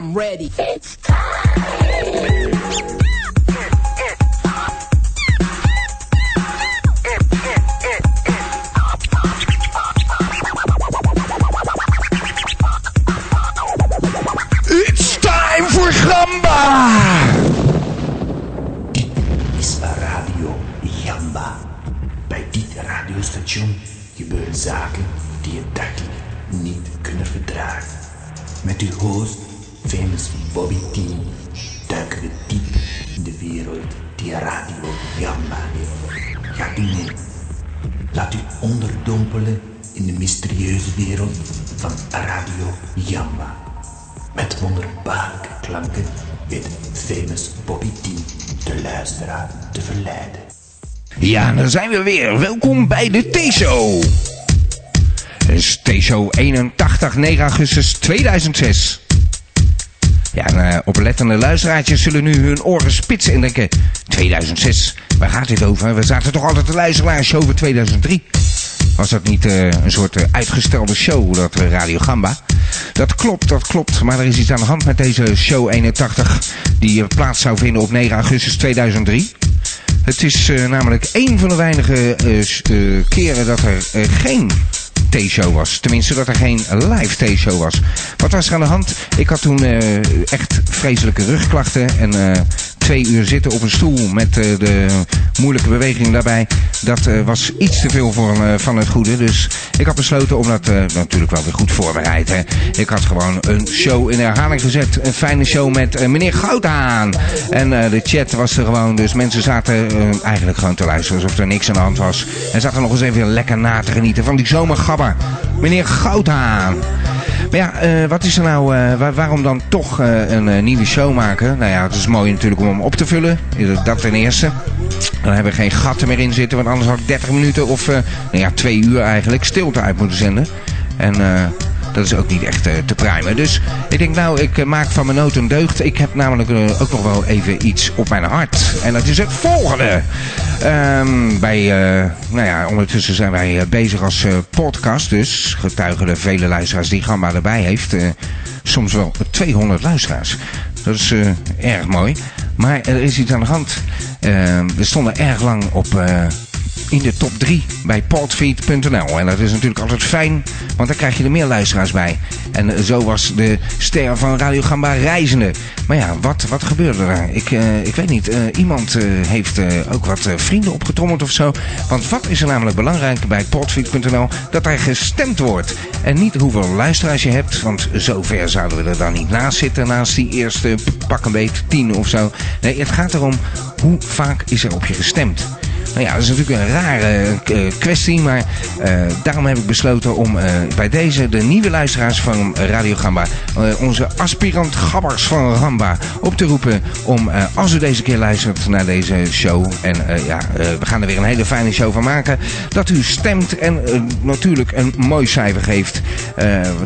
Ready. It's time. Voor Gamba! Is Radio Jamba. Bij dit radiostation gebeuren zaken die je dagelijks niet kunnen verdragen. Met host, Radio Jamba mee? Laat u onderdompelen in de mysterieuze wereld van Radio Jamba. Met wonderbaarlijke klanken weet famous Bobby T de luisteraar te verleiden. Ja, daar zijn we weer. Welkom bij de T-show. T-show 81, 9 augustus 2006. Ja, en uh, oplettende luisteraartjes zullen nu hun oren spitsen en denken... 2006, waar gaat dit over? We zaten toch altijd te luisteren naar een show van 2003? Was dat niet uh, een soort uh, uitgestelde show, dat Radio Gamba? Dat klopt, dat klopt. Maar er is iets aan de hand met deze show 81... die plaats zou vinden op 9 augustus 2003. Het is namelijk één van de weinige keren dat er geen T-show was. Tenminste, dat er geen live T-show was. Wat was er aan de hand? Ik had toen echt vreselijke rugklachten en twee uur zitten op een stoel met uh, de moeilijke beweging daarbij. Dat uh, was iets te veel voor, uh, van het goede. Dus ik had besloten om dat natuurlijk wel weer goed voorbereid. Ik had gewoon een show in herhaling gezet. Een fijne show met meneer Goudhaan. En de chat was er gewoon. Dus mensen zaten eigenlijk gewoon te luisteren alsof er niks aan de hand was. En zaten nog eens even lekker na te genieten van die zomergabber. Meneer Goudhaan. Maar ja, wat is er nou, waar, waarom dan toch een nieuwe show maken? Nou ja, het is mooi natuurlijk om hem op te vullen. Dat ten eerste. Dan hebben we geen gatten meer in zitten, want anders had ik 30 minuten of nou ja, twee uur eigenlijk stilte uit moeten zenden. En dat is ook niet echt uh, te pruimen. Dus ik denk nou, ik maak van mijn nood een deugd. Ik heb namelijk ook nog wel even iets op mijn hart. En dat is het volgende. Um, bij, nou ja, ondertussen zijn wij bezig als podcast. Dus getuigen de vele luisteraars die Gamba erbij heeft. soms wel 200 luisteraars. Dat is erg mooi. Maar er is iets aan de hand. We stonden erg lang op in de top 3 bij portfeed.nl. En dat is natuurlijk altijd fijn, want dan krijg je er meer luisteraars bij. En zo was de ster van Radio Gamba reizende. Maar ja, wat, wat gebeurde er? Ik, uh, ik weet niet. Iemand heeft ook wat vrienden opgetrommeld of zo. Want wat is er namelijk belangrijk bij portfeed.nl? Dat er gestemd wordt. En niet hoeveel luisteraars je hebt, want zover zouden we er dan niet naast zitten. Naast die eerste pak een beet 10 of zo. Nee, het gaat erom hoe vaak is er op je gestemd. Nou ja, dat is natuurlijk een rare uh, kwestie, maar uh, daarom heb ik besloten om uh, bij deze de nieuwe luisteraars van Radio Gamba, onze aspirant gabbers van Gamba, op te roepen om als u deze keer luistert naar deze show, en ja, we gaan er weer een hele fijne show van maken, dat u stemt en natuurlijk een mooi cijfer geeft.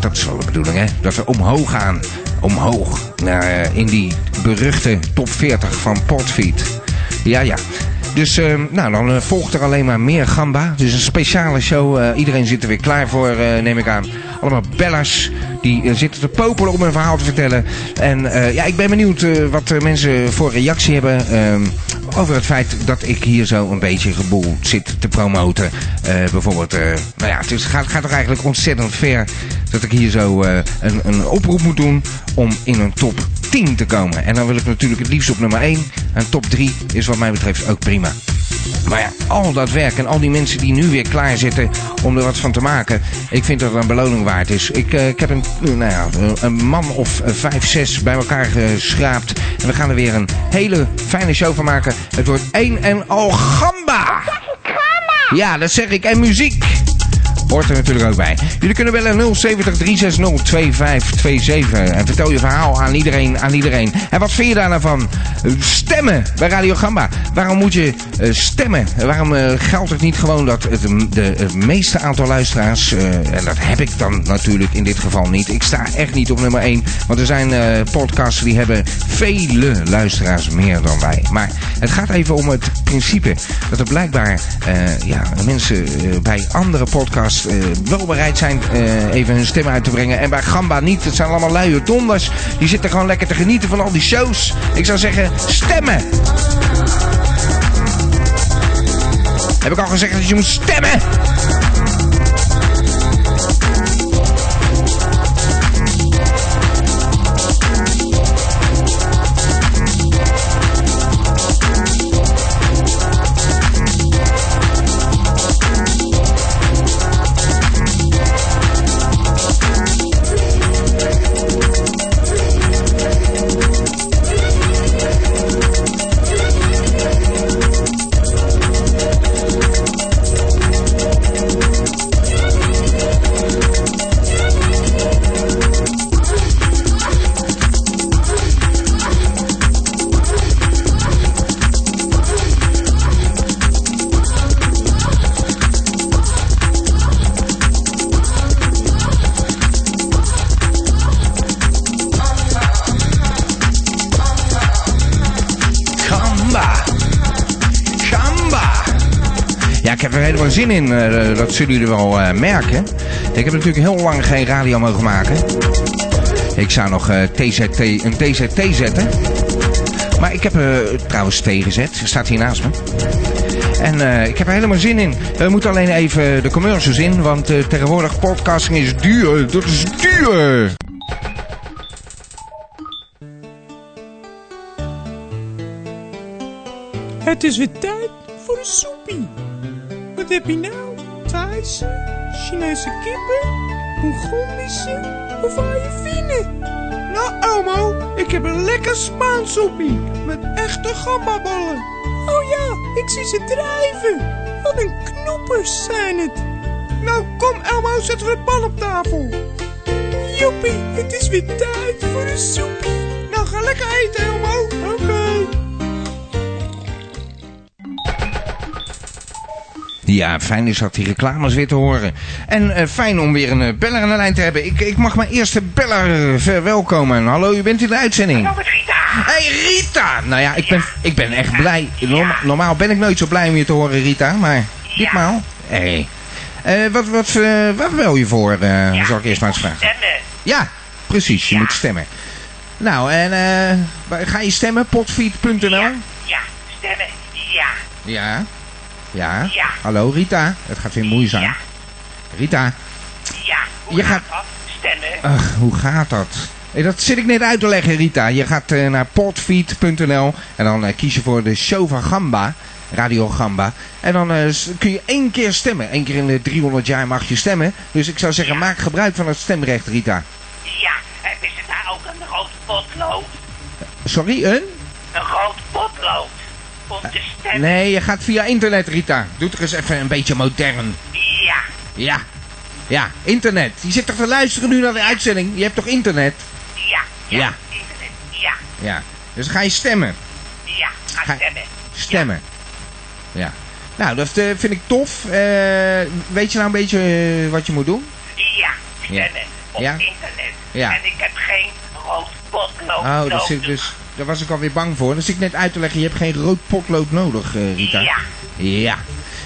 dat is wel de bedoeling, hè? Dat we omhoog gaan, omhoog, naar, in die beruchte top 40 van Portfeed. Ja, ja. Dus uh, nou, dan uh, volgt er alleen maar meer gamba. Dus een speciale show. Uh, iedereen zit er weer klaar voor, neem ik aan. Allemaal bellers die zitten te popelen om een verhaal te vertellen. En ja, ik ben benieuwd wat mensen voor reactie hebben ehm, over het feit dat ik hier zo een beetje geboel zit te promoten. bijvoorbeeld, nou ja, het gaat, gaat toch eigenlijk ontzettend ver dat ik hier zo een, een oproep moet doen om in een top 10 te komen. En dan wil ik natuurlijk het liefst op nummer 1. En top 3 is wat mij betreft ook prima. Maar ja, al dat werk en al die mensen die nu weer klaar zitten om er wat van te maken. Ik vind dat het een beloning waard is. Ik, uh, ik heb een, nou ja, een man of vijf, zes bij elkaar geschraapt. En we gaan er weer een hele fijne show van maken. Het wordt één en al gamba! Ja, dat zeg ik. En muziek hoort er natuurlijk ook bij. Jullie kunnen bellen 070 360 2527 en vertel je verhaal aan iedereen, aan iedereen. En wat vind je daar nou van? Stemmen bij Radio Gamba. Waarom moet je eh, stemmen? Waarom eh, geldt het niet gewoon dat het, de, het meeste aantal luisteraars, eh, en dat heb ik dan natuurlijk in dit geval niet. Ik sta echt niet op nummer 1, want er zijn eh, podcasts die hebben vele luisteraars meer dan wij. Maar het gaat even om het principe dat er blijkbaar eh, ja, mensen eh, bij andere podcasts wel bereid zijn eh, even hun stem uit te brengen. En bij Gamba niet. Het zijn allemaal luie donders. Die zitten gewoon lekker te genieten van al die shows. Ik zou zeggen, stemmen! Heb ik al gezegd dat je moet stemmen? Ik heb er helemaal zin in. eh, dat zullen jullie wel eh, merken. Ik heb natuurlijk heel lang geen radio mogen maken. Ik zou nog eh, TZT, een TZT zetten. Maar ik heb eh, trouwens T gezet. Staat hier naast me. En eh, ik heb er helemaal zin in. We moeten alleen even de commercials in. Want eh, tegenwoordig podcasting is duur. Dat is duur. Het is weer tijd voor een soepie. Wat heb nou? Thaise, Chinese kippen, Mongolisch of Ayurvine? Nou Elmo, ik heb een lekker Spaans soepie met echte gambaballen. Oh ja, ik zie ze drijven. Wat een knoepers zijn het. Nou kom Elmo, zetten we de pan op tafel. Joepie, het is weer tijd voor een soepie. Nou ga lekker eten Elmo. Oké. Ja, fijn is dat die reclames weer te horen. En eh, fijn om weer een eh, beller aan de lijn te hebben. Ik, ik mag mijn eerste beller eh, verwelkomen. Hallo, u bent in de uitzending. Hallo met Rita. Hey Rita! Nou ja, ik ben, ik ben echt blij. Norma- normaal ben ik nooit zo blij om je te horen, Rita. Maar ditmaal... Hé. Hey. wat, wat, eh, wat wil je voor, eh, zal ik eerst maar eens vragen. Stemmen. Ja, precies. Je Ja. moet stemmen. Nou, en eh, ga je stemmen? Potfeed.nl? Ja, ja, stemmen. Ja, Ja. Ja. Ja. Hallo Rita. Het gaat weer moeizaam. Ja. Rita. ja. Hoe Je gaat gaat-? Stemmen. Ach, hoe gaat dat? Dat zit ik net uit te leggen, Rita. Je gaat eh, naar portfeed.nl en dan eh, kies je voor de show van Gamba, Radio Gamba. En dan eh, kun je één keer stemmen. Eén keer in de 300 jaar mag je stemmen. Dus ik zou zeggen, Ja. maak gebruik van het stemrecht, Rita. Ja, en is het daar ook een rood potlood? Sorry, een? Een rood potlood. Nee, je gaat via internet, Rita. Doe toch eens even een beetje modern. Ja, Ja. Ja, internet. Je zit toch te luisteren nu naar de uitzending? Je hebt toch internet? ja, ja. Ja. Internet. Ja, Ja. Dus ga je stemmen. ja. Ga Ga- stemmen. Stemmen. Ja. Nou, dat eh, vind ik tof. Eh, weet je nou een beetje eh, wat je moet doen? Ja, stemmen. Op Ja. internet. Ja. En ik heb geen rood potlood Oh, nodig. zit dus, daar was ik alweer bang voor. Dan zit ik net uit te leggen, je hebt geen rood potlood nodig, eh, Rita. Ja, Ja.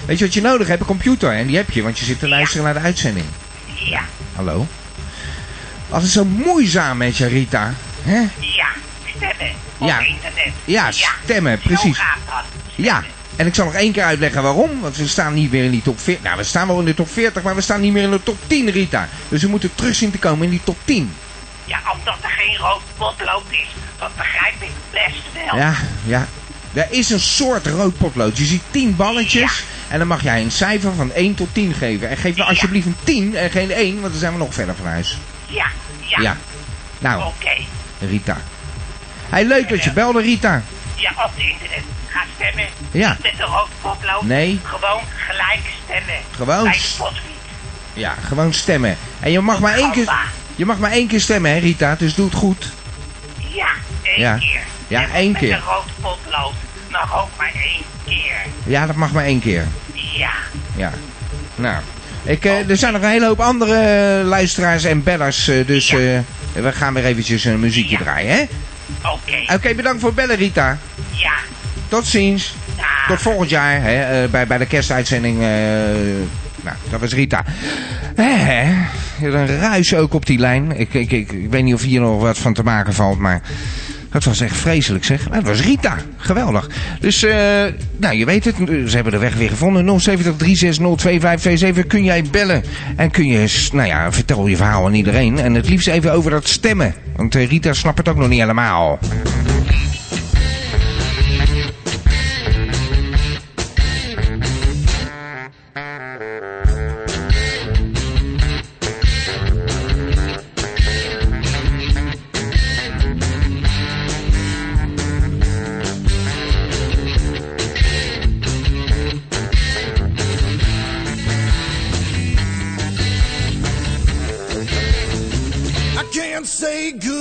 Weet je wat je nodig hebt? Een computer. En die heb je, want je zit te luisteren naar de uitzending. ja, Hallo? Altijd zo moeizaam met je, Rita. Hè? ja. Stemmen. Op Ja. internet. Ja, stemmen, precies. Zo gaat dat. Ja. En ik zal nog één keer uitleggen waarom. Want we staan niet meer in die top 40. Nou, we staan wel in de top 40, maar we staan niet meer in de top 10, Rita. Dus we moeten terug zien te komen in die top 10. Ja, omdat er geen rood potlood is, dat begrijp ik best wel. Ja, ja. Er is een soort rood potlood. Je ziet 10 balletjes. En dan mag jij een cijfer van 1 tot 10 geven. En geef nou alsjeblieft een 10 en geen 1, want dan zijn we nog verder van huis. Ja, ja. Ja. Nou, Oké. Rita. Hey, leuk dat je belde, Rita. Ja, op het internet. Ga stemmen. Ja. Niet met de rood potlood. Nee. Gewoon gelijk stemmen. Gewoon Bij. Ja, gewoon stemmen. En je mag maar één keer. Je mag maar één keer stemmen, hè, Rita. Dus doe het goed. Ja, één Ja. keer. Ja, En één met keer. een rood potlood mag ook maar één keer. Ja, dat mag maar één keer. Ja. Ja. Nou, ik, eh, er zijn nog een hele hoop andere eh, luisteraars en bellers. eh, dus Ja. we gaan weer eventjes een muziekje Ja. draaien, hè? Oké. Oké, bedankt voor het bellen, Rita. Ja. Tot ziens. Dag. Tot volgend jaar, hè, bij, bij de kerstuitzending. nou, dat was Rita. Hè, een ruis ook op die lijn. Ik, ik, ik, weet niet of hier nog wat van te maken valt, maar... Dat was echt vreselijk zeg. Dat was Rita. Geweldig. Dus, eh, nou je weet het. Ze hebben de weg weer gevonden. 070 36 2527. Kun jij bellen. En kun je, nou ja, vertel je verhaal aan iedereen. En het liefst even over dat stemmen. Want eh, Rita snapt het ook nog niet helemaal. Good.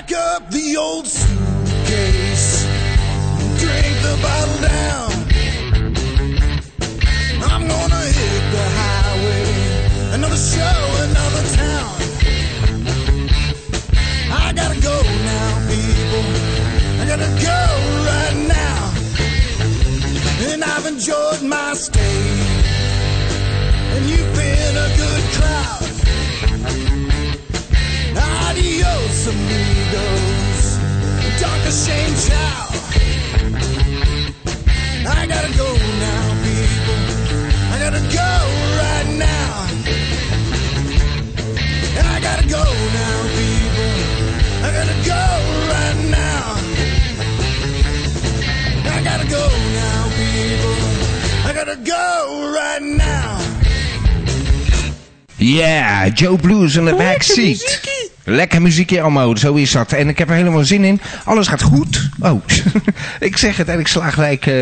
Pack up the old suitcase, drink the bottle down. I'm gonna hit the highway, another show, another town. I gotta go now, people. I gotta go right now. And I've enjoyed my stay, and you've been a good crowd. Amigos. Dr. Shane Chow. I gotta go now, people. I gotta go right now. I gotta go now, people. I gotta go right now. I gotta go now, people. I gotta go right now. Yeah, Joe Blues in the back backseat. Lekker muziekje, Elmo, zo is dat. En ik heb er helemaal zin in. Alles gaat goed. Oh, ik zeg het en ik sla gelijk eh,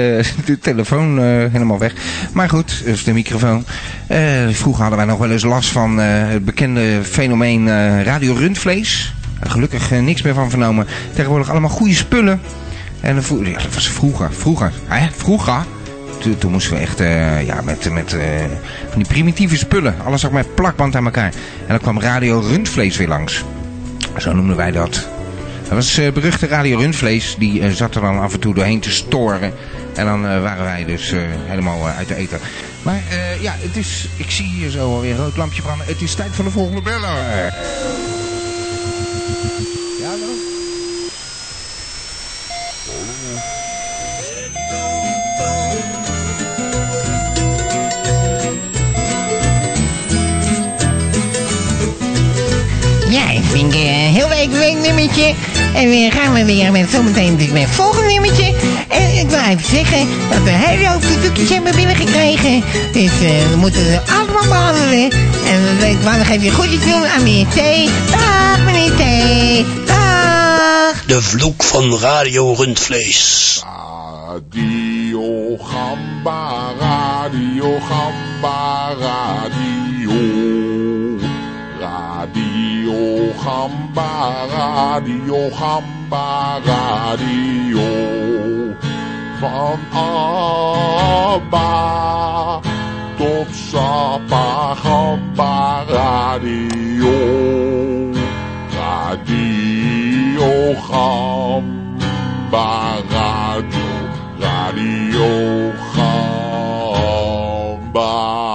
de telefoon eh, helemaal weg. Maar goed, dus de microfoon. Eh, vroeger hadden wij nog wel eens last van het bekende fenomeen radio rundvlees. Gelukkig niks meer van vernomen. Tegenwoordig allemaal goede spullen. En dat was vroeger. Vroeger. Hè? Vroeger. Toen, toen moesten we echt ja, met, met van die primitieve spullen. Alles ook met plakband aan elkaar. En dan kwam Radio Rundvlees weer langs. Zo noemden wij dat. Dat was eh, beruchte Radio Rundvlees. Die eh, zat er dan af en toe doorheen te storen. En dan eh, waren wij dus helemaal uit de eten. Maar ja, het is, ik zie hier zo alweer een rood lampje branden. Het is tijd voor de volgende beller. Ja, dan? Een heel week week nummertje. En weer gaan we weer met zometeen natuurlijk met het volgende nummertje. En ik wil even zeggen dat we een hele hoop verzoekjes hebben binnengekregen. Dus eh, we moeten ze allemaal behandelen. En waar we geven je goedjes doen aan meneer T. Dag meneer T. Dag. De vloek van Radio Rundvlees. Radio Gamba, Radio Gamba, Radio. Gamba Radio, Gamba Radio. Van Abba tot Sapa, Gamba Radio. Radio, Gamba Radio, Radio, Gamba.